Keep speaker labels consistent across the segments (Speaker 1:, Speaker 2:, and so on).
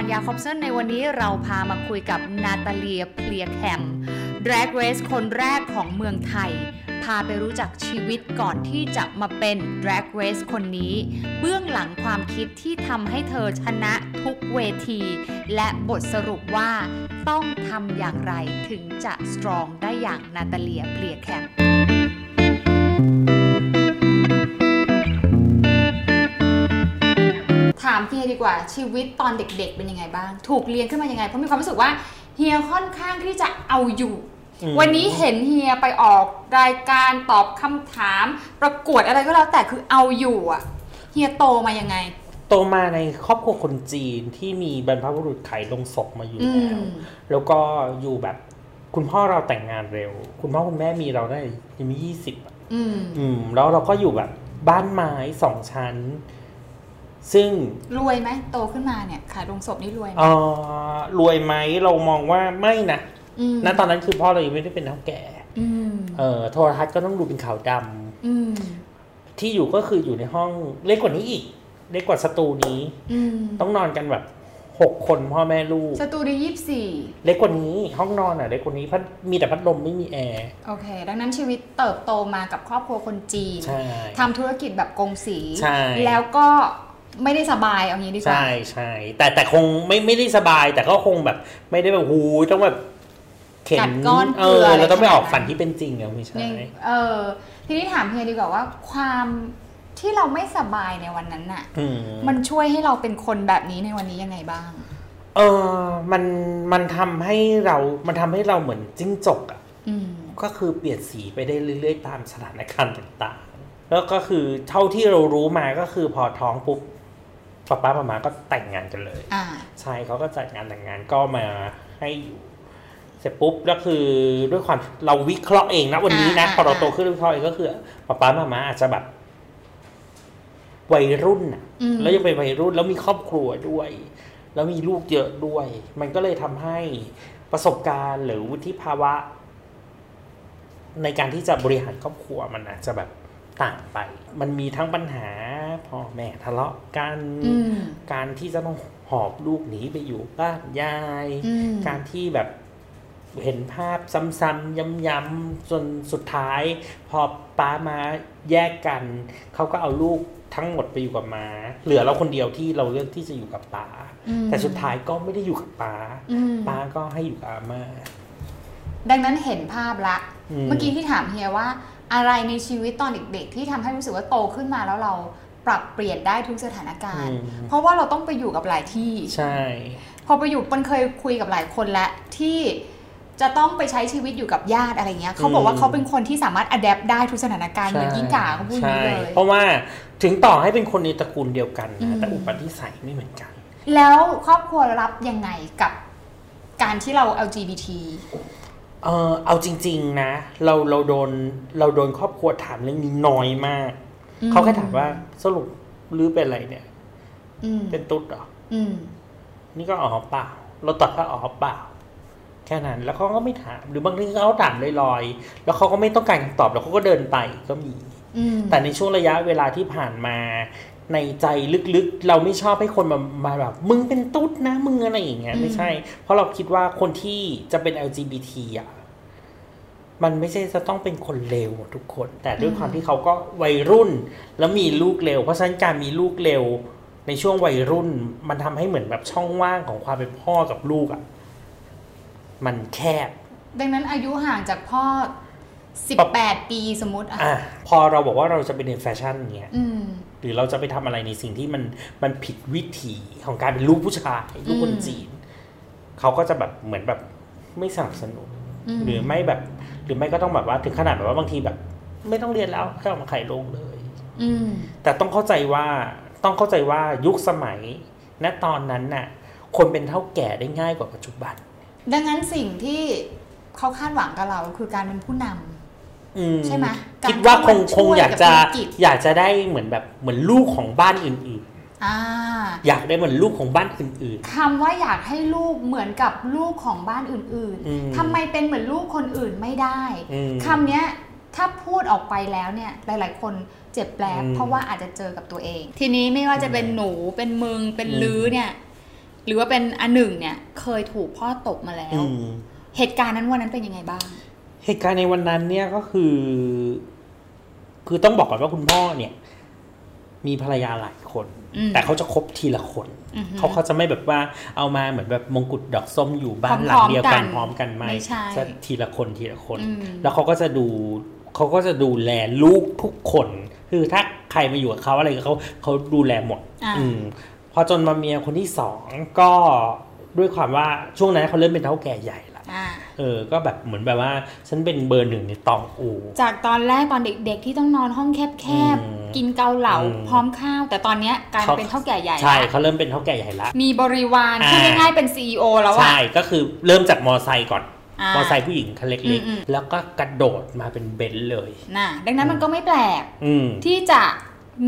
Speaker 1: รยาคอบเซนในวันนี้เราพามาคุยกับนาตาเลียเพลียแคม Drag Race คนแรกของเมืองไทย พาไปรู้จักชีวิตก่อนที่จะมาเป็น Drag Race คนนี้ เบื้องหลังความคิดที่ทำให้เธอชนะทุกเวที และบทสรุปว่าต้องทำอย่างไรถึงจะสตรองได้อย่างนาตาเลียเพลียแคม ถามเฮียดีกว่าชีวิตตอนเด็ก ๆ เป็นยังไงบ้าง ถูกเลี้ยงขึ้นมายังไง เพราะมีความรู้สึกว่าเฮียค่อนข้างที่จะเอาอยู่
Speaker 2: อืม
Speaker 1: วันนี้เห็นเฮียไปออกรายการตอบคำถาม ประกวดอะไรก็แล้วแต่คือเอาอยู่อะเฮียโตมายังไง
Speaker 2: โตมาในครอบครัวคนจีนที่มีบรรพบุรุษขายลงศพมาอยู่
Speaker 1: อื
Speaker 2: แล้ว
Speaker 1: ม
Speaker 2: แล้วก็อยู่แบบคุณพ่อเราแต่งงานเร็ว คุณพ่อคุณแม่มีเราได้ยังมียี่สิบ
Speaker 1: อืม
Speaker 2: อืมแล้วเราก็อยู่แบบบ้านไม้สองชั้น ซึ่ง
Speaker 1: รวยไหมโตขึ้นมาเนี่ยขายโลงศพนี่รวยไหม
Speaker 2: เออรวยไหมเรามองว่าไม่นะ
Speaker 1: อืม
Speaker 2: ณตอนนั้นคือพ่อเรายังไม่ได้เป็นเถ้าแก่
Speaker 1: อืม
Speaker 2: เออโทรทัศน์ก็ต้องดูเป็นขาวดำ
Speaker 1: อืม
Speaker 2: ที่อยู่ก็คืออยู่ในห้องเล็กกว่านี้อีกเล็กกว่าสตูดิโอนี้
Speaker 1: อืม
Speaker 2: ต้องนอนกันแบบหกคนพ่อแม่ลูก
Speaker 1: สตูดิโอยี่สิบสี่
Speaker 2: เล็กกว่านี้ห้องนอนอะเล็กกว่านี้พัดมีแต่พัดลมไม่มีแอร์
Speaker 1: โอเค ดังนั้นชีวิตเติบโตมากับครอบครัวคนจีน
Speaker 2: ใช่
Speaker 1: ทำธุรกิจแบบกงสี
Speaker 2: ใช่
Speaker 1: แล้วก็ ไม่ได้สบายเอางี้ดีกว่า
Speaker 2: ใช่ใช่แต่แต่คงไม่ไม่ได้สบาย แต่ก็คงแบบ ไม่ได้แบบหูยต้องแบบเข็
Speaker 1: กั
Speaker 2: น
Speaker 1: ดก้อน
Speaker 2: เอ
Speaker 1: เกลือ
Speaker 2: อ
Speaker 1: อะไร
Speaker 2: เราต้องไปออก
Speaker 1: ขนาดนั้น
Speaker 2: ฝันที่เป็นจริงอะไม่ใช่
Speaker 1: ยังเออ ทีนี้ถามเฮียดีกว่าว่าความที่เราไม่สบายในวันนั้นน่ะ
Speaker 2: อืม
Speaker 1: มันช่วยให้เราเป็นคนแบบนี้ในวันนี้ยังไงบ้าง
Speaker 2: เออมันมันทำให้เรา มันทำให้เราเหมือนจิ้งจกอะ
Speaker 1: อืม
Speaker 2: ก็คือเปลี่ยนสีไปได้เรื่อยๆตามสถานการณ์ต่างๆ แล้วก็คือเท่าที่เรารู้มาก็คือพอท้องปุ๊บ ป๊าป้ามามาก็แต่งงานกันเลย
Speaker 1: อ่า
Speaker 2: ใช่เขาก็จัดงานแต่งงานก็มาให้อยู่เสร็จปุ๊บแล้วคือด้วยความเราวิเคราะห์เองนะวันนี้นะ
Speaker 1: อ่า
Speaker 2: พอเรา
Speaker 1: อ่า
Speaker 2: โตขึ้นวิเคราะห์เองก็คือป๊าป๊ามามาอาจจะแบบวัยรุ่นน่ะ
Speaker 1: อืม
Speaker 2: แล้วยังเป็นวัยรุ่นแล้วมีครอบครัวด้วย แล้วมีลูกเยอะด้วย มันก็เลยทำให้ประสบการณ์หรือวุฒิภาวะ ในการที่จะบริหารครอบครัวมันอาจจะแบบ ต่างไป มันมีทั้งปัญหาพ่อแม่ทะเลาะกัน
Speaker 1: อืม
Speaker 2: การที่จะต้องหอบลูกหนีไปอยู่บ้านยาย
Speaker 1: อืม
Speaker 2: การที่แบบเห็นภาพซ้ำๆย้ำๆจนสุดท้าย พอป้ามาแยกกัน เขาก็เอาลูกทั้งหมดไปอยู่กับมาเหลือเราคนเดียวที่เราเลือกที่จะอยู่กับป้า
Speaker 1: อืม
Speaker 2: แต่สุดท้ายก็ไม่ได้อยู่กับป้า
Speaker 1: อืม
Speaker 2: ป้าก็ให้อยู่กับอาม่า
Speaker 1: ดังนั้นเห็นภาพละ
Speaker 2: อืม
Speaker 1: เมื่อกี้ที่ถามเฮียว่า อะไรในชีวิตตอนเด็กๆ ที่ทำให้รู้สึกว่าโตขึ้นมาแล้วเราปรับเปลี่ยนได้ทุกสถานการณ์ เพราะว่าเราต้องไปอยู่กับหลายที่
Speaker 2: ใช่
Speaker 1: พอไปอยู่มันเคยคุยกับหลายคนแล้วที่จะต้องไปใช้ชีวิตอยู่กับญาติอะไรเงี้ยเขาบอกว่าเขาเป็นคนที่สามารถอัดแอปได้ทุกสถานการณ์เหมือนยิ่งก่าเขาพูดอย่างนี้เลย
Speaker 2: เพราะว่าถึงต่อให้เป็นคนในตระกูลเดียวกัน
Speaker 1: อืม
Speaker 2: นะแต่อุปนิสัยไม่เหมือนกัน
Speaker 1: แล้วครอบครัวรับยังไงกับการที่เรา LGBT
Speaker 2: เออเอาจริง ๆ นะ เราเราโดนเราโดนครอบครัวถามเรื่องนี้น้อยมาก
Speaker 1: อืม
Speaker 2: เขาแค่ถามว่าสรุปหรือเป็นอะไรเนี่ย
Speaker 1: อืม
Speaker 2: เป็นตุ๊ดเหรอ
Speaker 1: อืม
Speaker 2: นี่ก็อ๋อเปล่า เราตอบว่าอ๋อเปล่า แค่นั้น แล้วเขาก็ไม่ถาม หรือบางทีเขาถามลอยๆ แล้วเขาก็ไม่ต้องการคำตอบ แล้วเขาก็เดินไปก็มี
Speaker 1: อืม
Speaker 2: แต่ในช่วงระยะเวลาที่ผ่านมา ในใจลึกๆ เราไม่ชอบให้คนมามาแบบ มึงเป็นตุ๊ดนะมึงอะไรอย่างเงี้ย
Speaker 1: อืม
Speaker 2: ไม่ใช่ เพราะเราคิดว่าคนที่จะเป็น LGBT อะมันไม่ใช่จะต้องเป็นคนเลวหมดทุกคน แต่ด้วยความที่เขาก็วัยรุ่น แล้วมีลูกเร็ว เพราะฉะนั้นการมีลูกเร็ว ในช่วงวัยรุ่น มันทำให้เหมือนแบบช่องว่างของความเป็นพ่อกับลูกอะ มันแคบ
Speaker 1: ดังนั้นอายุห่างจากพ่อ18ปีสมมติอะ
Speaker 2: อะพอเราบอกว่าเราจะไปเรียนแฟชั่นเงี้ย
Speaker 1: อืม
Speaker 2: หรือเราจะไปทำอะไรในสิ่งที่มันมันผิดวิถีของการเป็นลูกผู้ชายลูกคน
Speaker 1: อืม
Speaker 2: จีนเขาก็จะแบบเหมือนแบบไม่สนับสนุน
Speaker 1: อืม
Speaker 2: หรือไม่แบบ หรือไม่ก็ต้องแบบว่าถึงขนาดแบบว่าบางทีแบบ ไม่ต้องเรียนแล้วแค่เอามาไข่ลงเลย
Speaker 1: อืม
Speaker 2: แต่ต้องเข้าใจว่าต้องเข้าใจว่ายุคสมัยณตอนนั้นน่ะ คนเป็นเท่าแก่ได้ง่ายกว่าปัจจุบัน
Speaker 1: ดังนั้นสิ่งที่เขาคาดหวังกับเราคือการเป็นผู้นำ
Speaker 2: อืม
Speaker 1: ใช่ไหม
Speaker 2: คิดว่าคง
Speaker 1: การ
Speaker 2: ค
Speaker 1: เข้างมาช่วย
Speaker 2: อยากจะ
Speaker 1: กับธุรกิจ
Speaker 2: อยากจะได้เหมือนแบบเหมือนลูกของบ้านอื่น
Speaker 1: อ่า
Speaker 2: ๆอยากได้เหมือนลูกของบ้านอื่น
Speaker 1: คำว่าอยากให้ลูกเหมือนกับลูกของบ้านอื่น
Speaker 2: อืม
Speaker 1: ๆทำไมเป็นเหมือนลูกคนอื่นไม่ได้
Speaker 2: อืม
Speaker 1: คำเนี้ยถ้าพูดออกไปแล้วเนี่ยหลาย ๆ คนเจ็บแปลบ
Speaker 2: อืม
Speaker 1: เพราะว่าอาจจะเจอกับตัวเอง ทีนี้ไม่ว่าจะเป็นหนูเป็นมึงเป็น
Speaker 2: อืม
Speaker 1: ลือเนี่ยหรือว่าเป็นอันหนึ่งเนี่ยเคยถูกพ่อตบมาแล้ว
Speaker 2: อืม
Speaker 1: เหตุการณ์นั้นวันนั้นเป็นยังไงบ้าง
Speaker 2: เหตุการณ์ในวันนั้นเนี่ยก็คือ คือต้องบอกก่อนว่าคุณพ่อเนี่ย มีภรรยาหลายคน
Speaker 1: อืม
Speaker 2: แต่เขาจะคบทีละคน
Speaker 1: อือฮึ
Speaker 2: เขาเขาจะไม่แบบว่าเอามาเหมือนแบบมงกุฎดอกส้มอยู่บ้านหลังเดียวกันพร้อมกันไหม
Speaker 1: ไม่ใช่
Speaker 2: จะทีละคนทีละคน
Speaker 1: อืม
Speaker 2: แล้วเขาก็จะดูเขาก็จะดูแลลูกทุกคน คือถ้าใครมาอยู่กับเขาอะไรกับเขาเขาดูแลหมด
Speaker 1: อ่า
Speaker 2: อืมพอจนมาเมียคนที่สองก็ด้วยความว่าช่วงนั้นเขาเริ่มเป็นเท่าแก่ใหญ่ละ
Speaker 1: อ่า
Speaker 2: เออ ก็แบบเหมือนแบบว่าฉันเป็นเบอร์หนึ่งในตองอู
Speaker 1: จากตอนแรกตอนเด็กๆที่ต้องนอนห้องแคบ
Speaker 2: อืม
Speaker 1: ๆกินเกาเหลา
Speaker 2: อืม
Speaker 1: พร้อมข้าว แต่ตอนเนี้ยกลาย
Speaker 2: เขา
Speaker 1: เป็นเถ้าแก่ใหญ่
Speaker 2: ใช่
Speaker 1: ละ
Speaker 2: เขาเริ่มเป็นเถ้าแก่ใหญ่ละ
Speaker 1: มีบริวาร
Speaker 2: อ่า
Speaker 1: พูดง่ายๆเป็น CEO แล้วอะ
Speaker 2: ใช่ ก็คือเริ่มจากมอไซค์ก่อนา
Speaker 1: ม
Speaker 2: อไซค์ผู้หญิงคันเล็ก
Speaker 1: อืมอืม
Speaker 2: ๆแล้วก็กระโดดมาเป็นเบนซ์เลย
Speaker 1: น่ะดังนั้นมันก็ไม่แปลก
Speaker 2: อืม
Speaker 1: ที่จะ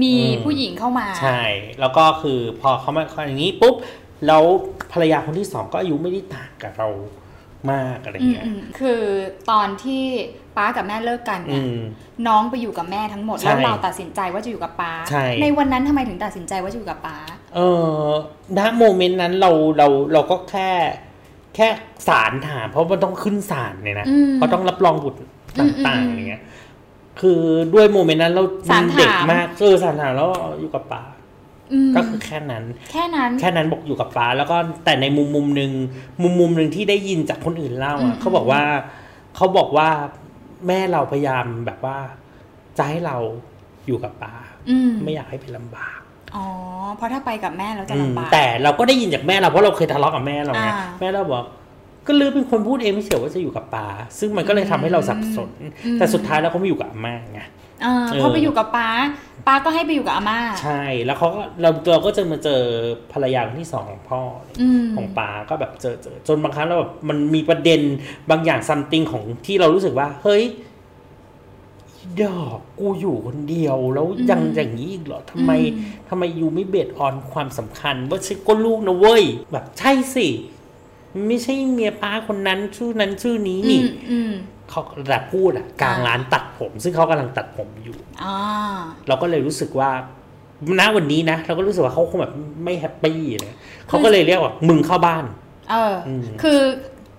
Speaker 1: มี
Speaker 2: อืม
Speaker 1: ผู้หญิงเข้ามา
Speaker 2: ใช่ แล้วก็คือพอเขามาอย่างนี้ปุ๊บ แล้วภรรยาคนที่สองก็อายุไม่ได้ต่างกับเรา มากอะไร
Speaker 1: อืม
Speaker 2: เงี้ย
Speaker 1: อืมคือตอนที่ป้ากับแม่เลิกกัน
Speaker 2: อื
Speaker 1: เนี่ย
Speaker 2: ม
Speaker 1: น้องไปอยู่กับแม่ทั้งหมด
Speaker 2: ใช่
Speaker 1: แล้วเราตัดสินใจว่าจะอยู่กับป้า
Speaker 2: ใช่
Speaker 1: วันนั้นทำไมถึงตัดสินใจว่าจะอยู่กับป้า
Speaker 2: เออณโมเมนต์นั้นเราเราเราก็แค่ แค่สารถามเพราะมันต้องขึ้นศาลเนี่ยนะ
Speaker 1: อืม
Speaker 2: เพราะต้องรับรองบุตร
Speaker 1: อืม
Speaker 2: ต่าง
Speaker 1: อืม
Speaker 2: ๆอย่างเงี้ยคือด้วยโมเมนต์นั้นเรา
Speaker 1: ศาลถาม
Speaker 2: เด็กมากเออสารถามแล้วอยู่กับป้า
Speaker 1: อืม
Speaker 2: ก็คือแค่นั้น
Speaker 1: แค่นั้น
Speaker 2: แค่นั้นบอกอยู่กับป้า แล้วก็แต่ในมุมมุมหนึ่งมุมมุมหนึ่งที่ได้ยินจากคนอื่นเล่า
Speaker 1: อืม
Speaker 2: อะเขาบอกว่าเขาบอกว่าแม่เราพยายามแบบว่าจะให้เราอยู่กับป้า
Speaker 1: อืม
Speaker 2: ไม่อยากให้เป็นลำบาก
Speaker 1: อ๋อเพราะถ้าไปกับแม่เราจะ
Speaker 2: อืม
Speaker 1: ลำบาก
Speaker 2: แต่เราก็ได้ยินจากแม่เราเพราะเราเคยทะเลาะกับแม่เราไง
Speaker 1: อ่า
Speaker 2: แม่เราบอก ก็ลือเป็นคนพูดเองไม่เฉยว่าจะอยู่กับป้า ซึ่งมันก็เลยทำให้เราสับสน แต่สุดท้ายแล้วเขาไม่อยู่กับอาม่าไง
Speaker 1: เออ
Speaker 2: เออ
Speaker 1: พอไปอยู่กับป้าป้าก็ให้ไปอยู่กับอาม่า
Speaker 2: ใช่ แล้วเขาก็เราเราก็จะมาเจอภรรยาคนที่สองของพ่อ
Speaker 1: อืม
Speaker 2: ของป้าก็แบบเจอเจอจนบางครั้งเราแบบมันมีประเด็นบางอย่างซัมติงของที่เรารู้สึกว่า เฮ้ยดอกกูอยู่คนเดียวแล้วยังอย่างนี้อีกเหรอทำไมทำไมยูไม่เบสออนความสำคัญว่าฉันก็ลูกนะเว้ย แบบใช่สิมัน ไม่ใช่เมียป้าคนนั้นชื่อนั้นชื่อนี้
Speaker 1: อื
Speaker 2: นี่
Speaker 1: มอืม
Speaker 2: เขาแต่พูดอะกลาง
Speaker 1: อ่า
Speaker 2: ร้านตัดผม ซึ่งเขากำลังตัดผมอยู่
Speaker 1: อ่า
Speaker 2: เราก็เลยรู้สึกว่าณวันนี้นะเราก็รู้สึกว่าเขาคงแบบไม่ happy เลยเขาก็เลยเรียกว่ามึงเข้าบ้าน
Speaker 1: เอออ
Speaker 2: ม
Speaker 1: คือ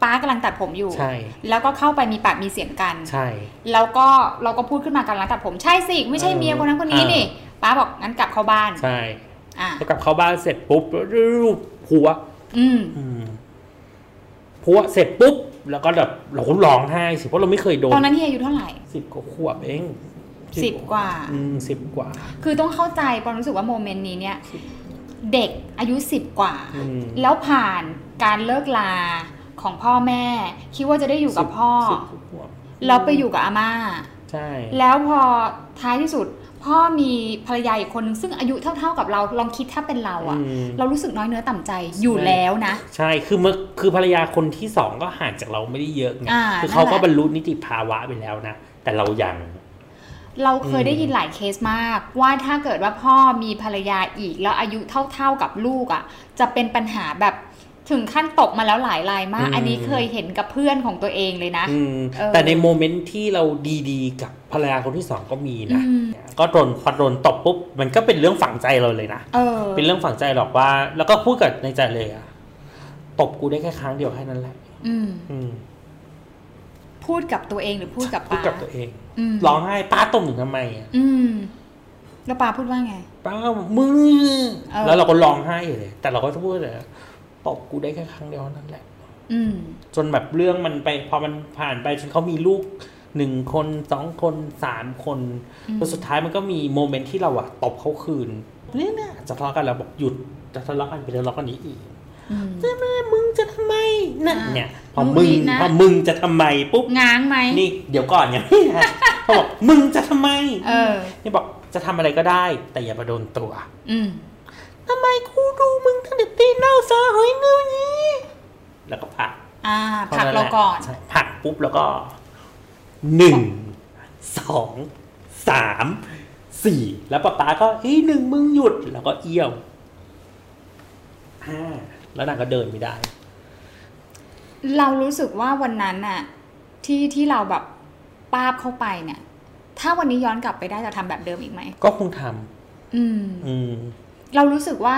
Speaker 1: ป้ากำลังตัดผมอยู่
Speaker 2: ใช่
Speaker 1: แล้วก็เข้าไปมีปากมีเสียงกัน
Speaker 2: ใช่
Speaker 1: แล้วก็เราก็พูดขึ้นมากำลังตัดผมใช่สิไม่ใช่เมียคนนั้นคนนี้นี่ป้าบอกงั้นกลับเข้าบ้าน
Speaker 2: ใช่
Speaker 1: อะ
Speaker 2: พอกลับเข้าบ้านเสร็จปุ๊บรูปผัว
Speaker 1: อืม
Speaker 2: อืมผัวเสร็จปุ๊บ แล้วก็แบบเราก็ร้องไห้สิเพราะเราไม่เคยโด
Speaker 1: ตอน
Speaker 2: น
Speaker 1: นั้นที่อายุเท่าไหร่
Speaker 2: สิบกว่าขวบเอง
Speaker 1: สิบกว่า
Speaker 2: อืมสิบกว่า
Speaker 1: คือต้องเข้าใจปอนรู้สึกว่าโมเมนต์นี้เนี่ยเด็กอายุสิบกว่า
Speaker 2: อืม
Speaker 1: แล้วผ่านการเลิกลาของพ่อแม่ คิดว่าจะได้อยู่กับพ่อ
Speaker 2: สิบกว่าขวบ
Speaker 1: แล้วไปอยู่กับอาม่า
Speaker 2: ใช่
Speaker 1: แล้วพอท้ายที่สุด พ่อมีภรรยาอีกคนนึงซึ่งอายุเท่า ๆกับเราลองคิดถ้าเป็นเราอะ
Speaker 2: อืม
Speaker 1: เรารู้สึกน้อยเนื้อต่ำใจอยู่แล้วนะ
Speaker 2: ใช่คือเมื่อคือภรรยาคนที่สองก็ห่างจากเราไม่ได้เยอะไง
Speaker 1: อ่า
Speaker 2: คือเขาก็
Speaker 1: นั่นแหละ
Speaker 2: บรรลุนิติภาวะไปแล้วนะแต่เรายัง
Speaker 1: เราเคย
Speaker 2: อืม
Speaker 1: ได้ยินหลายเคสมาก ว่าถ้าเกิดว่าพ่อมีภรรยาอีกแล้วอายุเท่า ๆกับลูกอะ่ะ จะเป็นปัญหาแบบ ถึงขั้นตกมาแล้วหลายรายมาก อันนี้เคยเห็นกับเพื่อนของตัวเองเลยนะ
Speaker 2: อืม
Speaker 1: เออ
Speaker 2: แต่ในโมเมนต์ที่เราดีๆ กับภรรยาคนที่สองก็มีนะ
Speaker 1: อืม
Speaker 2: ก็โดนพอโดนตบปุ๊บมันก็เป็นเรื่องฝังใจเราเลยนะ
Speaker 1: เออ
Speaker 2: เป็นเรื่องฝังใจหรอกว่า แล้วก็พูดกับในใจเลยอะตบกูได้แค่ครั้งเดียวแค่นั้นแหละ
Speaker 1: อืม
Speaker 2: อืม
Speaker 1: พูดกับตัวเองหรือพูดกับ
Speaker 2: พูด
Speaker 1: ป้า
Speaker 2: กับตัวเอง
Speaker 1: อืม
Speaker 2: ร้องไห้ป้าตบหนูทำไมอะ
Speaker 1: อืมแล้วป้าพูดว่าไง
Speaker 2: ป้าบอกมึง
Speaker 1: เออ
Speaker 2: แล้วเราก็ร้องไห้เลย แต่เราก็จะพูดเลย ตบกูได้แค่ครั้งเดียวเท่านั้นแหละ
Speaker 1: อืม
Speaker 2: จนแบบเรื่องมันไป พอมันผ่านไปจนเขามีลูกหนึ่งคนสองคนสามคน
Speaker 1: อืม
Speaker 2: จนสุดท้ายมันก็มีโมเมนต์ที่เราอะตบเขาคืนเนี่ยนะจะทะเลาะกันเราบอกหยุดจะทะเลาะกันไปทะเลาะกันนี้อีก
Speaker 1: อืม
Speaker 2: แม่มึงจะทำไมนั่น
Speaker 1: อ่า
Speaker 2: เนี่ยพอ
Speaker 1: มึ
Speaker 2: มึ
Speaker 1: ง
Speaker 2: ง
Speaker 1: อีกนะ
Speaker 2: พอมึงจะทำไมปุ๊บ
Speaker 1: ง้างไหม
Speaker 2: นี่เดี๋ยวก่อนเนี่ยเขาบอกมึงจะทำไม
Speaker 1: เออ
Speaker 2: นี่บอกจะทำอะไรก็ได้ แต่อย่ามาโดนตัว
Speaker 1: อืม
Speaker 2: ทำไมกูดูมึงตั้งแต่ตีนเน่าซาหอยเนื้อนี้แล้วก็ผลัก
Speaker 1: อ่าผลัก
Speaker 2: ท่นั้น
Speaker 1: เรา
Speaker 2: แหละ
Speaker 1: ก่อน
Speaker 2: ใช่ผลักปุ๊บแล้วก็หนึ่งสองสามสี่แล้วป๊าป๊าก็เฮ้ยหนึ่งมึงหยุดแล้วก็เอี้ยวห้าแล้วนางก็เดินไม่ได้
Speaker 1: เรารู้สึกว่าวันนั้นน่ะ ที่ที่เราแบบป้าบเข้าไปเนี่ย ถ้าวันนี้ย้อนกลับไปได้จะทำแบบเดิมอีกไหม
Speaker 2: ก็คงท
Speaker 1: อืมำ
Speaker 2: อืม
Speaker 1: เรารู้สึกว่า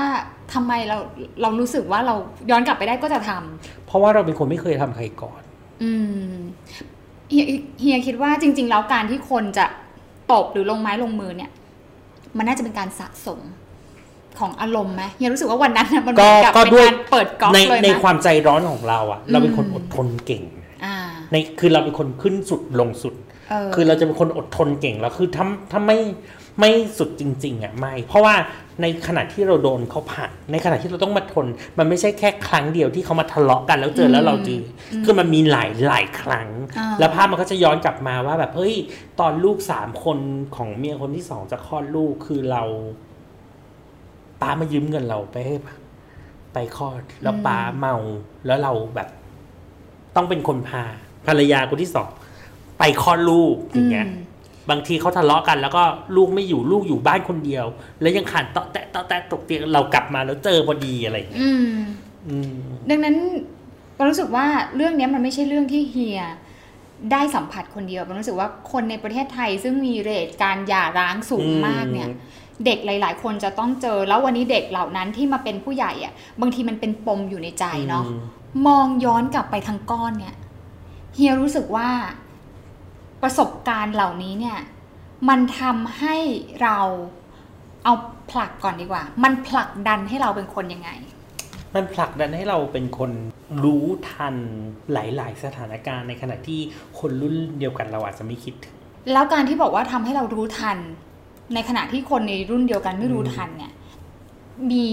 Speaker 1: ทำไมเราเรารู้สึกว่าเราย้อนกลับไปได้ก็จะทำ
Speaker 2: เพราะว่าเราเป็นคนไม่เคยทำใครก่อน
Speaker 1: อืมเฮียเฮียคิดว่าจริง ๆ แล้วการที่คนจะตบหรือลงไม้ลงมือเนี่ย มันน่าจะเป็นการสะสมของอารมณ์ไหมเฮียรู้สึกว่าวันนั้นน่ะมันเหมือนกับ
Speaker 2: ก็
Speaker 1: เป็น
Speaker 2: ด้วย
Speaker 1: การเปิดก๊อก
Speaker 2: ใน
Speaker 1: เลย
Speaker 2: ใน
Speaker 1: นะ
Speaker 2: ความใจร้อนของเราอะเราเป็นคน
Speaker 1: อืม
Speaker 2: อดทนเก่ง
Speaker 1: อ่า
Speaker 2: ในคือเราเป็นคนขึ้นสุดลงสุด
Speaker 1: เออ
Speaker 2: คือเราจะเป็นคนอดทนเก่งแล้วคือถ้าถ้าไม่ไม่สุดจริง ๆอะไม่ เพราะว่า ในขณะที่เราโดนเขาผ่าน ในขณะที่เราต้องมาทน มันไม่ใช่แค่ครั้งเดียวที่เขามาทะเลาะกันแล้วเจอแล้วเราเจออคือมันมีหลายหลายครั้ง
Speaker 1: อ่า
Speaker 2: แล้วภาพมันก็จะย้อนกลับมาว่าแบบเฮ้ย ตอนลูกสามคนของเมียคนที่สองจะคลอดลูกคือเราป้ามายืมเงินเราไปให้ไปคลอด แล้วป้าเมาแล้วเราแบบ ต้องเป็นคนพาภรรยาคนที่สองไปคลอดลูกอย่างเงี้ย
Speaker 1: อืม
Speaker 2: บางทีเขาทะเลาะกันแล้วก็ลูกไม่อยู่ลูกอยู่บ้านคนเดียว แล้วยังขันเตาะแตะเตาะแตะตกเตียงเรากลับมาแล้วเจอพอดีอะไรอย่างเงี้ย
Speaker 1: อืม
Speaker 2: อืม
Speaker 1: ดังนั้นเรารู้สึกว่าเรื่องเนี้ยมันไม่ใช่เรื่องที่เฮียได้สัมผัสคนเดียวเรารู้สึกว่าคนในประเทศไทยซึ่งมีเรทการหย่าร้างสูงมากเนี่ย เด็กหลาย ๆ คนจะต้องเจอ แล้ววันนี้เด็กเหล่านั้นที่มาเป็นผู้ใหญ่อะบางทีมันเป็นปมอยู่ในใจเนาะ
Speaker 2: อืม
Speaker 1: มองย้อนกลับไปทางก้อนเนี่ยเฮียรู้สึกว่า ประสบการณ์เหล่านี้เนี่ยมันทำให้เราเอาผลักก่อนดีกว่า มันผลักดันให้เราเป็นคนยังไง
Speaker 2: มันผลักดันให้เราเป็นคนรู้ทันหลาย ๆ สถานการณ์ในขณะที่คนรุ่นเดียวกันเราอาจจะไม่คิดถึง
Speaker 1: แล้วการที่บอกว่าทำให้เรารู้ทัน ในขณะที่คนในรุ่นเดียวกันไม่รู้ทันเนี่ย มี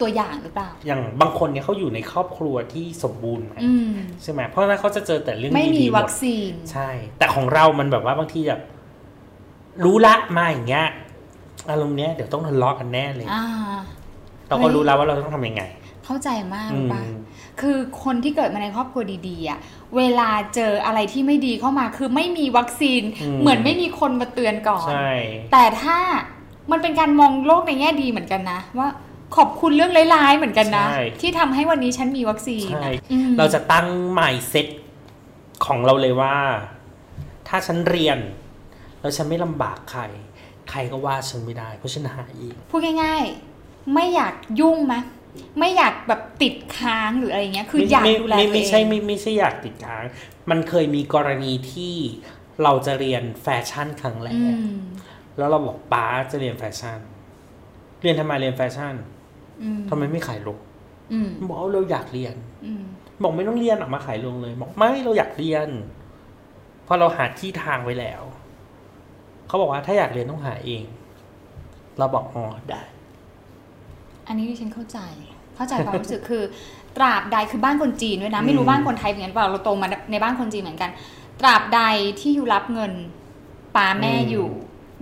Speaker 1: ตัวอย่างหรือเปล่า
Speaker 2: อย่างบางคนเนี่ยเขาอยู่ในครอบครัวที่สมบูรณ์มา
Speaker 1: อืม
Speaker 2: ใช่ไหมเพราะฉะนั้นเขาจะเจอแต่เรื่อง
Speaker 1: ไม่มี
Speaker 2: ดีๆหม
Speaker 1: วั
Speaker 2: ด
Speaker 1: คซีน
Speaker 2: ใช่ แต่ของเรามันแบบว่าบางทีแบบรู้ละมาอย่างเงี้ยอารมณ์เนี้ยเดี๋ยวต้องทะเลาะกันแน่เลย
Speaker 1: อ่า
Speaker 2: เราก็รู้แล้วว่าเราต้องทำยังไง
Speaker 1: เข้าใจมาก
Speaker 2: อื
Speaker 1: รู้
Speaker 2: ม
Speaker 1: ปะคือคนที่เกิดมาในครอบครัวดีๆอะเวลาเจออะไรที่ไม่ดีเข้ามาคือไม่มีวัคซีน เหมือนไม่มีคนมาเตือนก่อน
Speaker 2: ใช่
Speaker 1: แต่ถ้ามันเป็นการมองโลกในแง่ดีเหมือนกันนะว่า ขอบคุณเรื่องร้ายๆเหมือนกันนะ
Speaker 2: ใช่
Speaker 1: ที่ทำให้วันนี้ฉันมีวัคซีน
Speaker 2: ใช่
Speaker 1: อะอืม
Speaker 2: เราจะตั้ง mindset ของเราเลยว่า ถ้าฉันเรียน แล้วฉันไม่ลำบากใคร ใครก็ว่าฉันไม่ได้ เพราะฉันหาเอง
Speaker 1: พูดง่าย ๆ ไม่อยากยุ่งไหมไม่อยากแบบติดค้างหรืออะไรเงี้ย คืออยาก
Speaker 2: ไม่
Speaker 1: ดูแล
Speaker 2: ไม่
Speaker 1: ตัว
Speaker 2: ไม่
Speaker 1: เอ
Speaker 2: ใช่
Speaker 1: ง
Speaker 2: ไม่ไม่ใช่อยากติดค้าง มันเคยมีกรณีที่เราจะเรียนแฟชั่นครั้งแร
Speaker 1: อื
Speaker 2: ก
Speaker 1: ม
Speaker 2: แล้วเราบอกป้าจะเรียนแฟชั่น เรียนทำไมเรียนแฟชั่น
Speaker 1: อืม
Speaker 2: ทำไมไม่ขายลง
Speaker 1: อืม
Speaker 2: บอกว่าเราอยากเรียน
Speaker 1: อืม
Speaker 2: บอกไม่ต้องเรียนออกมาขายลงเลย บอกไม่เราอยากเรียนเพราะเราหาที่ทางไว้แล้ว เขาบอกว่าถ้าอยากเรียนต้องหาเอง เราบอกอ๋อได้
Speaker 1: อันนี้ดิฉันเข้าใจ เข้าใจความรู้สึกคือ ตราบใดคือบ้านคนจีนด้วยนะ ไม่รู้
Speaker 2: อืม
Speaker 1: บ้านคนไทยเป็นไงเปล่าเราโตมาในบ้านคนจีนเหมือนกัน ตราบใดที่อยู่รับเงินป้าแม่อยู่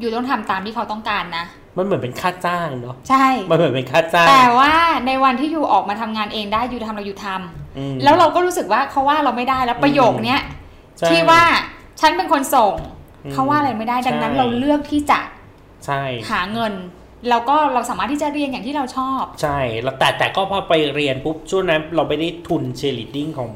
Speaker 1: อยู่ต้องทำตามที่เขาต้องการนะ
Speaker 2: มันเหมือนเป็นค่าจ้างเนาะ
Speaker 1: ใช่
Speaker 2: มันเหมือนเป็นค่าจ้าง
Speaker 1: แต่ว่าในวันที่อยู่ออกมาทำงานเองได้อยู่ทำเราอยู่ทำ
Speaker 2: อืม
Speaker 1: แล้วเราก็รู้สึกว่าเขาว่าเราไม่ได้แล้วประโยคเนี้ย
Speaker 2: ใช่
Speaker 1: ที่ว่าฉันเป็นคนส่ง
Speaker 2: อืม
Speaker 1: เขาว่าอะไรไม่ได้ดังนั้น
Speaker 2: ใช่
Speaker 1: เราเลือกที่จะ
Speaker 2: ใช่
Speaker 1: หาเงินแล้วก็เราสามารถที่จะเรียนอย่างที่เราชอบ
Speaker 2: ใช่แล้วแต่แต่ก็พอไปเรียนปุ๊บช่วงนั้นเราไม่ได้ทุนเชลิดดิ้งของ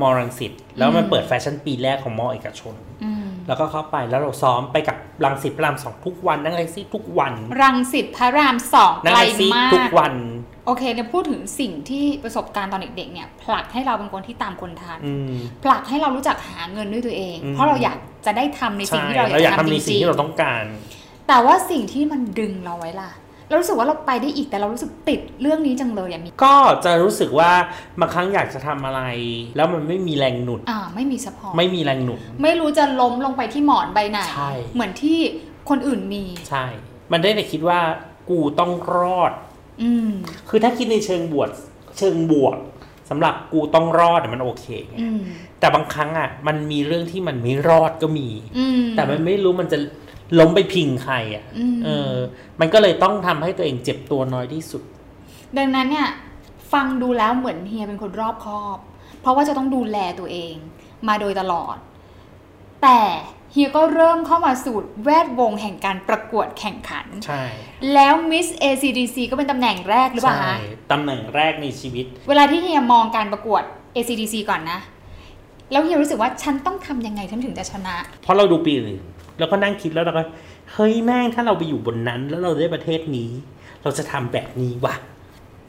Speaker 2: มอรังสิตแล้วมัน
Speaker 1: อืม
Speaker 2: เปิดแฟชั่นปีแรกของมอเอกชน
Speaker 1: อืม
Speaker 2: แล้วก็เข้าไปแล้วเราซ้อมไปกับรังสิตพระรามสองทุกวันนั่งแท็กซี่ทุกวัน
Speaker 1: รังสิตพระรามสอง
Speaker 2: นั่ง
Speaker 1: ไกล
Speaker 2: แท็กซี่
Speaker 1: มา
Speaker 2: ทุก
Speaker 1: ก
Speaker 2: วัน
Speaker 1: โอเคเนี่ยพูดถึงสิ่งที่ประสบการณ์ตอนเด็กๆเนี่ยผลักให้เราเป็นคนที่ตามคนทัน
Speaker 2: อืม
Speaker 1: ผลักให้เรารู้จักหาเงินด้วยตัวเอง
Speaker 2: อืม
Speaker 1: เพราะเราอยากจะได้ทำในสิ่ง
Speaker 2: ใช่
Speaker 1: ที่เรา
Speaker 2: เราอยากก
Speaker 1: อายทำ
Speaker 2: ทำใน
Speaker 1: จ
Speaker 2: สิ่ง
Speaker 1: ริง
Speaker 2: ที่เราต้องการ
Speaker 1: ๆแต่ว่าสิ่งที่มันดึงเราไว้ล่ะ เรารู้สึกว่าเราไปได้อีกแต่เรารู้สึกติดเรื่องนี้จังเลยอะมี
Speaker 2: ก็จะรู้สึกว่าบางครั้งอยากจะทำอะไร แล้วมันไม่มีแรงหนุน
Speaker 1: อ่าไม่มีสปอร์ต
Speaker 2: ไม่มีแรงหนุน
Speaker 1: ไม่รู้จะล้มลงไปที่หมอนใบไหน
Speaker 2: ใช่
Speaker 1: เหมือนที่คนอื่นมี
Speaker 2: ใช่ มันได้แต่คิดว่ากูต้องรอด
Speaker 1: อืม
Speaker 2: คือถ้าคิดในเชิงบวกเชิงบวกสำหรับกูต้องรอดอะมันโอเคไง
Speaker 1: อืม
Speaker 2: แต่บางครั้งอะ มันมีเรื่องที่มันไม่รอดก็มี
Speaker 1: อืม
Speaker 2: แต่มันไม่รู้มันจะ ล้มไปพิงใครอะ
Speaker 1: อืม
Speaker 2: เออ มันก็เลยต้องทำให้ตัวเองเจ็บตัวน้อยที่สุด
Speaker 1: ดังนั้นเนี่ย ฟังดูแล้วเหมือนเฮียเป็นคนรอบคอบ เพราะว่าจะต้องดูแลตัวเองมาโดยตลอด แต่เฮียก็เริ่มเข้ามาสู่แวดวงแห่งการประกวดแข่งขัน
Speaker 2: ใช่
Speaker 1: แล้ว Miss ACDC ก็เป็นตำแหน่งแรกหรือเปล่า
Speaker 2: ใช่
Speaker 1: คะ
Speaker 2: ตำแหน่งแรกในชีวิต
Speaker 1: เวลาที่เฮียมองการประกวด ACDC ก่อนนะ แล้วเฮียรู้สึกว่าฉันต้องทำยังไงฉันถึงจะชนะ
Speaker 2: เพราะเราดูปีอื่น แล้วก็นั่งคิดแล้วเราก็เฮ้ยแม่งถ้าเราไปอยู่บนนั้น แล้วเราได้ประเทศนี้ เราจะทำแบบนี้วะ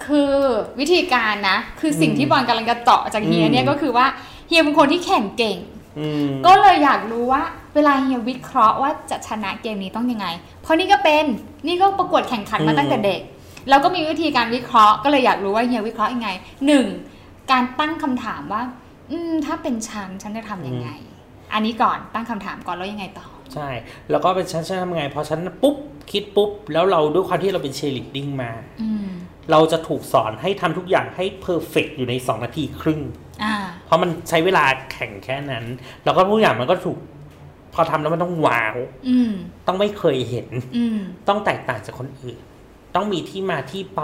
Speaker 1: คือวิธีการนะ คือสิ่งที่บอลกำลังจะเจาะจากเฮียเนี่ยก็คือว่าเฮียเป็นคนที่แข่งเก่ง
Speaker 2: อืม
Speaker 1: ก็เลยอยากรู้ว่าเวลาเฮียวิเคราะห์ว่าจะชนะเกมนี้ต้องยังไง เพราะนี่ก็เป็นนี่ก็ประกวดแข่งขันมา
Speaker 2: อืม
Speaker 1: ตั้งแต่เด็กแล้วก็มีวิธีการวิเคราะห์ก็เลยอยากรู้ว่าเฮียวิเคราะห์ยังไงหนึ่งการตั้งคำถามว่า อืมถ้าเป็นฉันฉันจะทำยังไง อันนี้ก่อนตั้งคำถามก่อนแล้วยังไงต่อ
Speaker 2: ใช่ แล้วก็เป็นฉันฉันทำไงพอฉันปุ๊บคิดปุ๊บ แล้วเราด้วยความที่เราเป็น cheerleading มา
Speaker 1: อืม
Speaker 2: เราจะถูกสอนให้ทำทุกอย่างให้ perfect อยู่ใน2นาทีครึ่ง
Speaker 1: อ่า
Speaker 2: เพราะมันใช้เวลาแข่งแค่นั้น แล้วก็ทุกอย่างมันก็ถูกพอทำแล้วมันต้อง wow
Speaker 1: อืม
Speaker 2: ต้องไม่เคยเห็น
Speaker 1: อืม
Speaker 2: ต้องแตกต่างจากคนอื่น ต้องมีที่มาที่ไป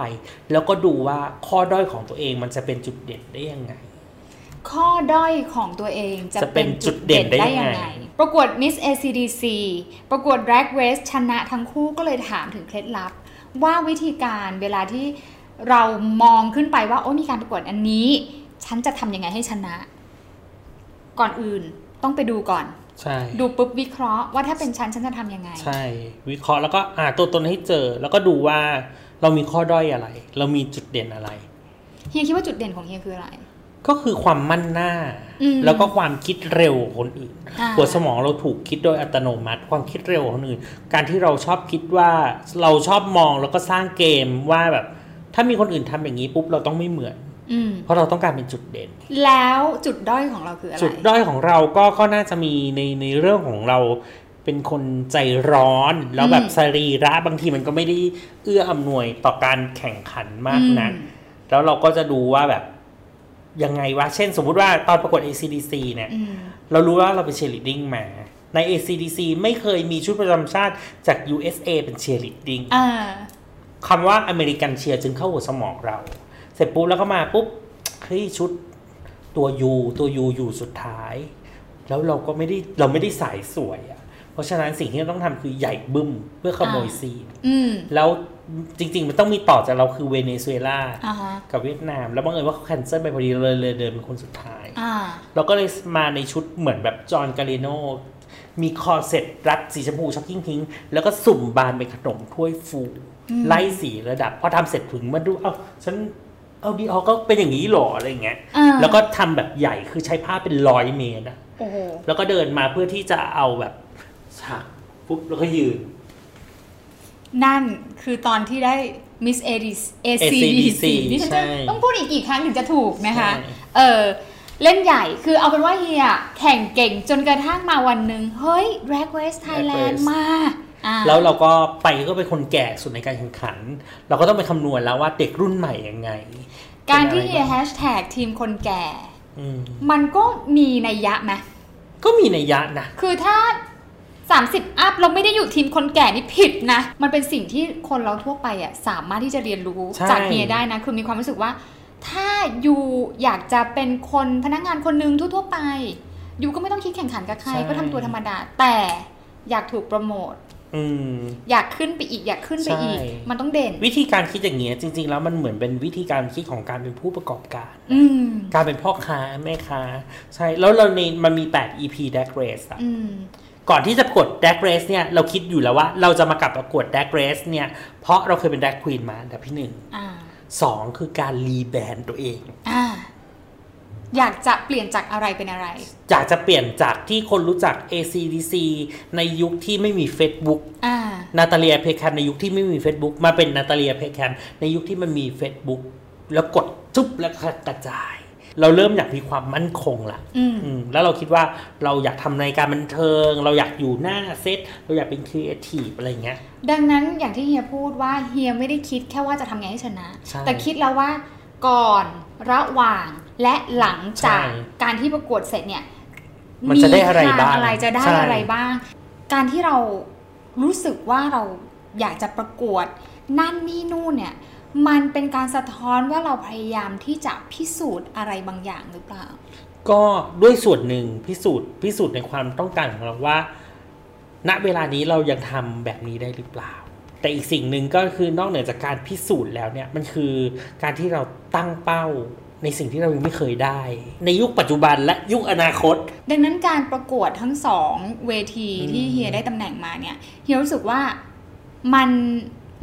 Speaker 2: แล้วก็ดูว่าข้อด้อยของตัวเองมันจะเป็นจุดเด่นได้ยังไง
Speaker 1: ข้อด้อยของตัวเองจะ
Speaker 2: จะเป็
Speaker 1: เป็น
Speaker 2: น
Speaker 1: จุ
Speaker 2: จุ
Speaker 1: ด
Speaker 2: ด
Speaker 1: เด่
Speaker 2: เด่
Speaker 1: น
Speaker 2: นได้
Speaker 1: ได้
Speaker 2: ยั
Speaker 1: ยัง
Speaker 2: ง
Speaker 1: ไง
Speaker 2: ไง
Speaker 1: ประกวด Miss ACDC ประกวด Drag Race ชนะทั้งคู่ก็เลยถามถึงเคล็ดลับ ว่าวิธีการเวลาที่เรามองขึ้นไปว่า โอ้มีการประกวดอันนี้ ฉันจะทำยังไงให้ชนะ ก่อนอื่นต้องไปดูก่อน
Speaker 2: ใช่
Speaker 1: ดูปุ๊บวิเคราะห์ว่าถ้าเป็นฉันฉันจะทำยังไง
Speaker 2: ใช่ วิเคราะห์แล้วก็หาตัวตนให้เจอ แล้วก็ดูว่าเรามีข้อด้อยอะไร เรามีจุดเด่นอะไร
Speaker 1: เฮียคิดว่าจุดเด่นของเฮียคืออะไร
Speaker 2: ก็คือความมั่นหน้า
Speaker 1: อืม
Speaker 2: แล้วก็ความคิดเร็วกว่าคนอื่น
Speaker 1: อ่า
Speaker 2: หัวสมองเราถูกคิดโดยอัตโนมัติ ความคิดเร็วกว่าคนอื่น การที่เราชอบคิดว่าเราชอบมองแล้วก็สร้างเกมว่าแบบ ถ้ามีคนอื่นทำอย่างนี้ปุ๊บเราต้องไม่เหมือน
Speaker 1: อืม
Speaker 2: เพราะเราต้องการเป็นจุดเด่น
Speaker 1: แล้วจุดด้อยของเราคืออะไร
Speaker 2: จุดด้อยของเราก็ก็น่าจะมีในในเรื่องของเราเป็นคนใจร้อน แล้วแบบ
Speaker 1: อืม
Speaker 2: สรีระบางทีมันก็ไม่ได้เอื้ออำนวยต่อการแข่งขันมากนัก
Speaker 1: อืม
Speaker 2: แล้วเราก็จะดูว่าแบบ ยังไงวะ เช่นสมมุติว่าตอนประกวด ACDC เนี่ย
Speaker 1: อืม
Speaker 2: เรารู้ว่าเราเป็น cheerleading มา ใน ACDC ไม่เคยมีชุดประจำชาติจาก USA เป็น cheerleading
Speaker 1: อ่า
Speaker 2: คำว่า American cheer จึงเข้าหัวสมองเรา เสร็จปุ๊บแล้วก็มาปุ๊บเฮ้ยชุดตัว U ตัว U อยู่สุดท้าย แล้วเราก็ไม่ได้เราไม่ได้สายสวยอะ่ะเพราะฉะนั้นสิ่งที่เราต้องทำคือใหญ่บึ้มเพื่อขโมย
Speaker 1: อ่า
Speaker 2: scene
Speaker 1: อืม
Speaker 2: แล้ว จริง ๆ มันต้องมีต่อจากเราคือเวเนซุเอลา
Speaker 1: อ่าฮะ
Speaker 2: กับเวียดนาม แล้วบังเอิญว่าเขา cancel ไปพอดีเลยเลยเดินเป็นคนสุดท้าย
Speaker 1: อ่า
Speaker 2: เราก็เลยมาในชุดเหมือนแบบ John Galliano มีคอร์เซ็ตรัดสีชมพู shocking pink แล้วก็สุ่มบานเป็นขนมถ้วยฟู
Speaker 1: อืม
Speaker 2: ไล่สีระดับ พอทำเสร็จถึงมาดู เอ้าฉันเอาดีออก็เป็นอย่างนี้หรออะไรอย่างเงี้ย
Speaker 1: อ่า
Speaker 2: แล้วก็ทำแบบใหญ่คือใช้ผ้าเป็นร้อยเมตรอะ
Speaker 1: โอ้โห
Speaker 2: แล้วก็เดินมาเพื่อที่จะเอาแบบฉากปุ๊บแล้วก็ยืน
Speaker 1: นั่นคือตอนที่ได้ Miss ACDC
Speaker 2: ACDC
Speaker 1: นี่ฉันจะ
Speaker 2: ใช่
Speaker 1: ต้องพูดอีกกี่ครั้งถึงจะถูกนะคะ
Speaker 2: ใช่
Speaker 1: เออเล่นใหญ่คือเอาเป็นว่าเฮียแข่งเก่งจนกระทั่งมาวันหนึ่งเฮ้ย Drag Race Thailand มาอ่า
Speaker 2: แล้วเราก็ไปก็เป็นคนแก่สุดในการแข่งขัน เราก็ต้องไปคำนวณแล้วว่าเด็กรุ่นใหม่ยังไง
Speaker 1: การที่
Speaker 2: ป็น
Speaker 1: เฮีย
Speaker 2: อะไร
Speaker 1: แฮ
Speaker 2: บ้าง
Speaker 1: ชแท็กทีมคนแก่
Speaker 2: อืม
Speaker 1: มันก็มีนัยยะไหม
Speaker 2: ก็มีในยยะนะ
Speaker 1: คือถ้า 30 อัพเราไม่ได้อยู่ทีมคนแก่นี่ผิดนะ มันเป็นสิ่งที่คนเราทั่วไปอะสามารถที่จะเรียนรู้
Speaker 2: ใช่
Speaker 1: จากเฮียได้นะ คือมีความรู้สึกว่า ถ้าอยู่อยากจะเป็นคนพนักงานคนหนึ่งทั่วๆไป อยู่ก็ไม่ต้องคิดแข่งขันกับใครก็ทำตัวธรรมดา แต่อยากถูกโปรโมท
Speaker 2: อืม
Speaker 1: อยากขึ้นไปอีกอยากขึ้นไปอีก
Speaker 2: ใช่
Speaker 1: มันต้องเด่น
Speaker 2: วิธีการคิดอย่างเงี้ยจริง ๆ แล้วมันเหมือนเป็นวิธีการคิดของการเป็นผู้ประกอบการ
Speaker 1: อืม
Speaker 2: การเป็นพ่อค้าแม่ค้า ใช่ แล้วเราในมันมี 8 EP Drag Race อะ
Speaker 1: อืม
Speaker 2: ก่อนที่จะประกวด Drag Race เนี่ยเราคิดอยู่แล้วว่า เราจะมากลับประกวด Drag Race เนี่ยเพราะเราเคยเป็น Drag Queen มาอันดับที่หนึ่ง
Speaker 1: อ่า
Speaker 2: สองคือการรีแบรนด์ตัวเอง
Speaker 1: อ่าอยากจะเปลี่ยนจากอะไรเป็นอะไร
Speaker 2: อยากจะเปลี่ยนจากที่คนรู้จัก ACDC ในยุคที่ไม่มี Facebook
Speaker 1: อ่า
Speaker 2: นาตาเลียเพคแคมในยุคที่ไม่มี Facebook มาเป็นนาตาเลียเพคแคมในยุคที่มันมี Facebook แล้วกดจุ๊บแล้วก็กระจาย เราเริ่มอยากมีความมั่นคงละ
Speaker 1: อืม
Speaker 2: อืมแล้วเราคิดว่าเราอยากทำรายการบันเทิง เราอยากอยู่หน้าเซตเราอยากเป็นครีเอทีฟอะไรเงี้ย
Speaker 1: ดังนั้นอย่างที่เฮียพูดว่าเฮียไม่ได้คิดแค่ว่าจะทำไงให้ชนะ
Speaker 2: ใช่
Speaker 1: แต่คิดแล้วว่าก่อนระหว่างและหลังจาก
Speaker 2: ใช่
Speaker 1: การที่ประกวดเสร็จเนี่ย
Speaker 2: มันจะได้อะไรบ้าง
Speaker 1: ทอะไรจะได้
Speaker 2: ใช่
Speaker 1: อะไรบ้าง การที่เรารู้สึกว่าเราอยากจะประกวดนั่นนี่นู่นเนี่ย มันเป็นการสะท้อนว่าเราพยายามที่จะพิสูจน์อะไรบางอย่างหรือเปล่า
Speaker 2: ก็ด้วยส่วนหนึ่งพิสูจน์พิสูจน์ในความต้องการของเราว่า ณเวลานี้เรายังทำแบบนี้ได้หรือเปล่า แต่อีกสิ่งหนึ่งก็คือนอกเหนือจากการพิสูจน์แล้วเนี่ยมันคือการที่เราตั้งเป้าในสิ่งที่เรายังไม่เคยได้ ในยุคปัจจุบันและยุคอนาคต
Speaker 1: ดังนั้นการประกวดทั้งสองเวที
Speaker 2: อืม
Speaker 1: ที่เฮียได้ตำแหน่งมาเนี่ยเฮียรู้สึกว่ามัน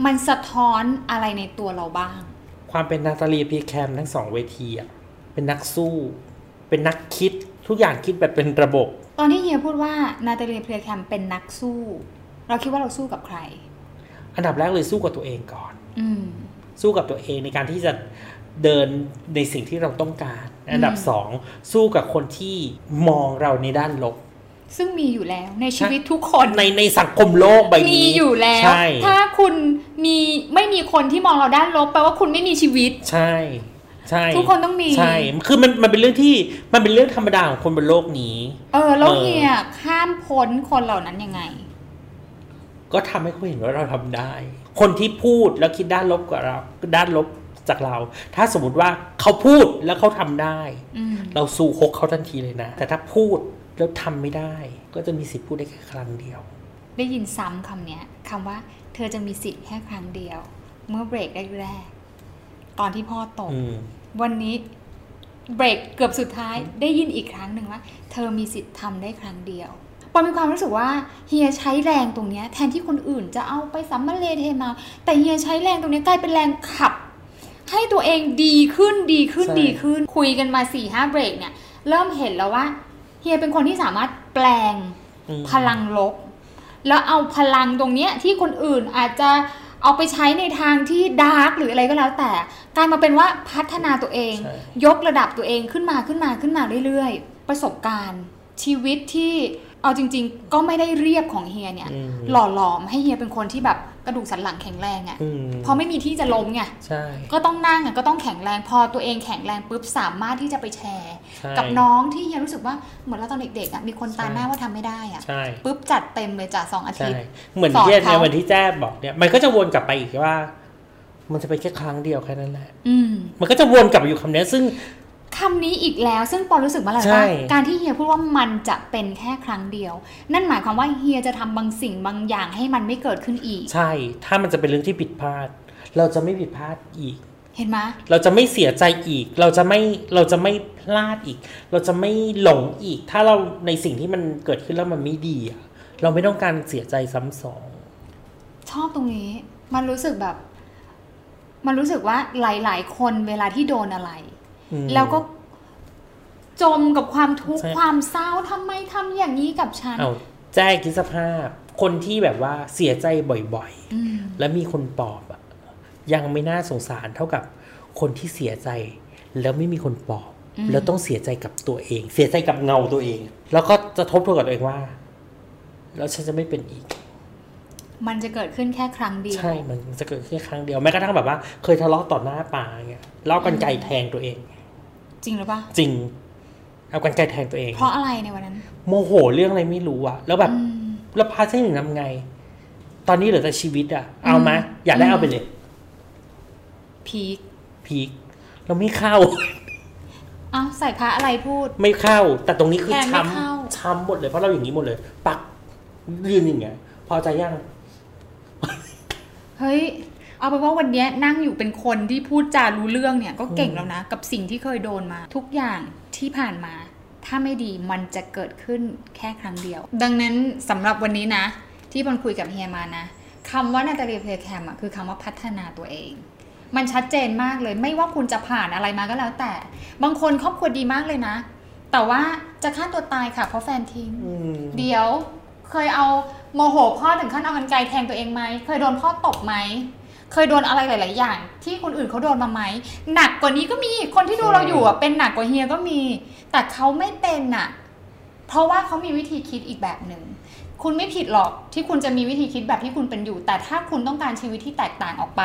Speaker 1: มันสะท้อนอะไรในตัวเราบ้าง
Speaker 2: ความเป็นนาตาลีพีแคมทั้งสองเวทีอะเป็นนักสู้ เป็นนักคิดทุกอย่างคิดแบบเป็นระบบ
Speaker 1: ตอนที่เฮียพูดว่านาตาเลียเพลียแคมเป็นนักสู้ เราคิดว่าเราสู้กับใคร
Speaker 2: อันดับแรกเลยสู้กับตัวเองก่อน
Speaker 1: อืม
Speaker 2: สู้กับตัวเองในการที่จะเดินในสิ่งที่เราต้องการ อันดับสองสู้กับคนที่มองเราในด้านลบ
Speaker 1: ซึ่งมีอยู่แล้วในชีวิตทุกคน
Speaker 2: ในในสังคมโลกใบ
Speaker 1: มี
Speaker 2: นี้
Speaker 1: อยู่แล้ว
Speaker 2: ใช่
Speaker 1: ถ้าคุณมีไม่มีคนที่มองเราด้านลบแปลว่าคุณไม่มีชีวิต
Speaker 2: ใช่ ใช่
Speaker 1: ทุกคนต้องมี
Speaker 2: ใช่คือมันมันเป็นเรื่องที่มันเป็นเรื่องธรรมดาของคนบนโลกนี้
Speaker 1: เออแล้ว
Speaker 2: เออ
Speaker 1: เฮียข้ามพ้นคนเหล่านั้นยังไง
Speaker 2: ก็ทำให้เขาเห็นว่าเราทำได้ คนที่พูดแล้วคิดด้านลบกับเราด้านลบจากเรา ถ้าสมมติว่าเขาพูดแล้วเขาทำได้
Speaker 1: อืม
Speaker 2: เราสู้ฮกเขาทันทีเลยนะ แต่ถ้าพูด แล้วทำไม่ได้ ก็จะมีสิทธิ์พูดได้แค่ครั้งเดียว
Speaker 1: ได้ยินซ้ำคำเนี้ยคำว่า เธอจะมีสิทธิ์แค่ครั้งเดียว เมื่อเบรกแรกๆตอนที่พ่อตก
Speaker 2: อืม
Speaker 1: วันนี้เบรกเกือบสุดท้ายได้ยินอีกครั้งหนึ่งว่า เธอมีสิทธิ์ทำได้ครั้งเดียวปอนมีความรู้สึกว่าเฮียใช้แรงตรงเนี้ยแทนที่คนอื่นจะเอาไปสัมมาเลเทมา แต่เฮียใช้แรงตรงเนี้ยกลายเป็นแรงขับ ให้ตัวเองดีขึ้นดีขึ้น
Speaker 2: ใช่
Speaker 1: ดีขึ้น คุยกันมา4ี่ห้าเบรกเนี่ย เริ่มเห็นแล้วว่า เฮียเป็นคนที่สามารถแปลง
Speaker 2: อืม
Speaker 1: พลังลบ แล้วเอาพลังตรงเนี้ยที่คนอื่นอาจจะเอาไปใช้ในทางที่ดาร์กหรืออะไรก็แล้วแต่กลายมาเป็นว่าพัฒนาตัวเอง
Speaker 2: ใช่
Speaker 1: ยกระดับตัวเองขึ้นมาขึ้นมาขึ้นมาเรื่อยๆ ประสบการณ์ ชีวิตที่ เอาจริง ๆ ก็ไม่ได้เรียบของเฮียเนี่ย
Speaker 2: อืม
Speaker 1: หล่อหลอมให้เฮียเป็นคนที่แบบกระดูกสันหลังแข็งแรงอะ่ะ
Speaker 2: อืม
Speaker 1: เพราะไม่มีที่จะล้มไง
Speaker 2: ใช่
Speaker 1: ก็ต้องนั่งอะก็ต้องแข็งแรง พอตัวเองแข็งแรงปุ๊บสามารถที่จะไปแชร์
Speaker 2: ใช่
Speaker 1: กับน้องที่เฮียรู้สึกว่าเหมือนเราตอนเด็กๆอะมีคนตาย
Speaker 2: ใช่
Speaker 1: แม่ว่าทำไม่ได้อะ
Speaker 2: ใช่
Speaker 1: ปุ๊บจัดเต็มเลยจ้ะสองอา
Speaker 2: ใช่
Speaker 1: ทิตย์
Speaker 2: เหมือน
Speaker 1: สอน
Speaker 2: ที่เนี่ย
Speaker 1: เขา
Speaker 2: เหมือนที่แจ้บอกเนี่ยมันก็จะวนกลับไปอีกว่ามันจะเป็นแค่ครั้งเดียวแค่นั้นแหละ
Speaker 1: อืม
Speaker 2: มันก็จะวนกลับไปอยู่คำนี้ซึ่ง
Speaker 1: คำนี้อีกแล้วซึ่งปอนรู้สึกว่าอะไร
Speaker 2: ใช่
Speaker 1: ปะการที่เฮียพูดว่ามันจะเป็นแค่ครั้งเดียว นั่นหมายความว่าเฮียจะทำบางสิ่งบางอย่างให้มันไม่เกิดขึ้นอีก
Speaker 2: ใช่ ถ้ามันจะเป็นเรื่องที่ผิดพลาด เราจะไม่ผิดพลาดอีก
Speaker 1: เห็นไหม
Speaker 2: เราจะไม่เสียใจอีก เราจะไม่เราจะไม่พลาดอีก เราจะไม่หลงอีก ถ้าเราในสิ่งที่มันเกิดขึ้นแล้วมันไม่ดีอะเราไม่ต้องการเสียใจซ้ำสอง
Speaker 1: ชอบตรงนี้ มันรู้สึกแบบ มันรู้สึกว่าหลาย ๆ คนเวลาที่โดนอะไร
Speaker 2: อืม
Speaker 1: แล้วก็จมกับความทุกข์
Speaker 2: ใช่
Speaker 1: ความเศร้าทำไมทำอย่างนี้กับฉัน
Speaker 2: เอาแจ้คิดสภาพ คนที่แบบว่าเสียใจบ่อย
Speaker 1: อืม
Speaker 2: ๆแล้วมีคนปลอบอะยังไม่น่าสงสารเท่ากับคนที่เสียใจ แล้วไม่มีคนปลอบแล้วต้องเสียใจกับตัวเอง เสียใจกับเงาตัวเอง แล้วก็จะทบทวนกับตัวเองว่า แล้วฉันจะไม่เป็นอีก
Speaker 1: มันจะเกิดขึ้นแค่ครั้งเดียว
Speaker 2: ใช่ มันจะเกิดแค่ครั้งเดียว แม้กระทั่งแบบว่า เคยทะเลาะต่อหน้าป่าเงี้ยเล่ากันไกรแทงตัวเอง
Speaker 1: จริงหรือปะ
Speaker 2: จริง เอากันไกรแทงตัวเอง
Speaker 1: เพราะอะไรในวันนั้น
Speaker 2: โมโหเรื่องอะไรไม่รู้อะแล้วแบบ
Speaker 1: อืม
Speaker 2: แล้วพาเส้นหนึ่งทำไง ตอนนี้เหลือแต่ชีวิตอะเอาไหมอยากได้เอาไปเลย
Speaker 1: พีค
Speaker 2: พีคเราไม่เข้า
Speaker 1: เอ้าใส่พระอะไรพูด
Speaker 2: ไม่เข้า แต่ตรงนี้คือ
Speaker 1: แทงไม่
Speaker 2: ช้
Speaker 1: เข้าำ
Speaker 2: ช้ำหมดเลยเพราะเราอย่างนี้หมดเลย ปักยืนอย่างเงี้ยพอใจยัง
Speaker 1: เฮ้ย เอาเป็นว่าวันเนี้ยนั่งอยู่เป็นคนที่พูดจารู้เรื่องเนี่ยก็เก่งแล้วนะ กับสิ่งที่เคยโดนมา ทุกอย่างที่ผ่านมา ถ้าไม่ดีมันจะเกิดขึ้นแค่ครั้งเดียว ดังนั้นสำหรับวันนี้นะ ที่บอลคุยกับเฮียมานะคำว่านาตาเลียเพลแคมอะคือคำว่าพัฒนาตัวเอง มันชัดเจนมากเลยไม่ว่าคุณจะผ่านอะไรมาก็แล้วแต่ บางคนครอบครัวดีมากเลยนะ แต่ว่าจะฆ่าตัวตายค่ะ เพราะแฟนทิ้ง
Speaker 2: อืม
Speaker 1: เดี๋ยวเคยเอาโมโหพ่อถึงขั้นเอากันไกรแทงตัวเองไหมเคยโดนพ่อตบไหม เคยโดนอะไรหลาย ๆ อย่าง ที่คนอื่นเขาโดนมาไหมหนักกว่านี้ก็มีคนที่ดูเราอยู่อะเป็นหนักกว่าเฮียก็มี แต่เขาไม่เป็นอะ เพราะว่าเขามีวิธีคิดอีกแบบหนึ่งคุณไม่ผิดหรอกที่คุณจะมีวิธีคิดแบบที่คุณเป็นอยู่ แต่ถ้าคุณต้องการชีวิตที่แตกต่างออกไป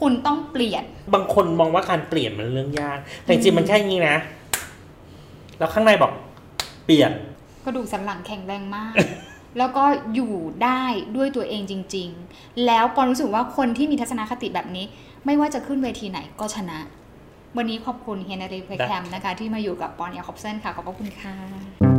Speaker 1: คุณต้องเปลี่ยน
Speaker 2: บางคนมองว่าการเปลี่ยนมันเรื่องยาก แต่จริงๆมันแค่นี้นะ แล้วข้างในบอก เปลี่ยน
Speaker 1: กระดูกสันหลังแข็งแรงมาก แล้วก็อยู่ได้ด้วยตัวเองจริง ๆ แล้วปอนรู้สึกว่าคนที่มีทัศนคติแบบนี้ ไม่ว่าจะขึ้นเวทีไหนก็ชนะ วันนี้ขอบคุณเฮนรีเพคแคมนะคะ ที่มาอยู่กับปอนยาคอบเซนค่ะ ขอบคุณค่ะ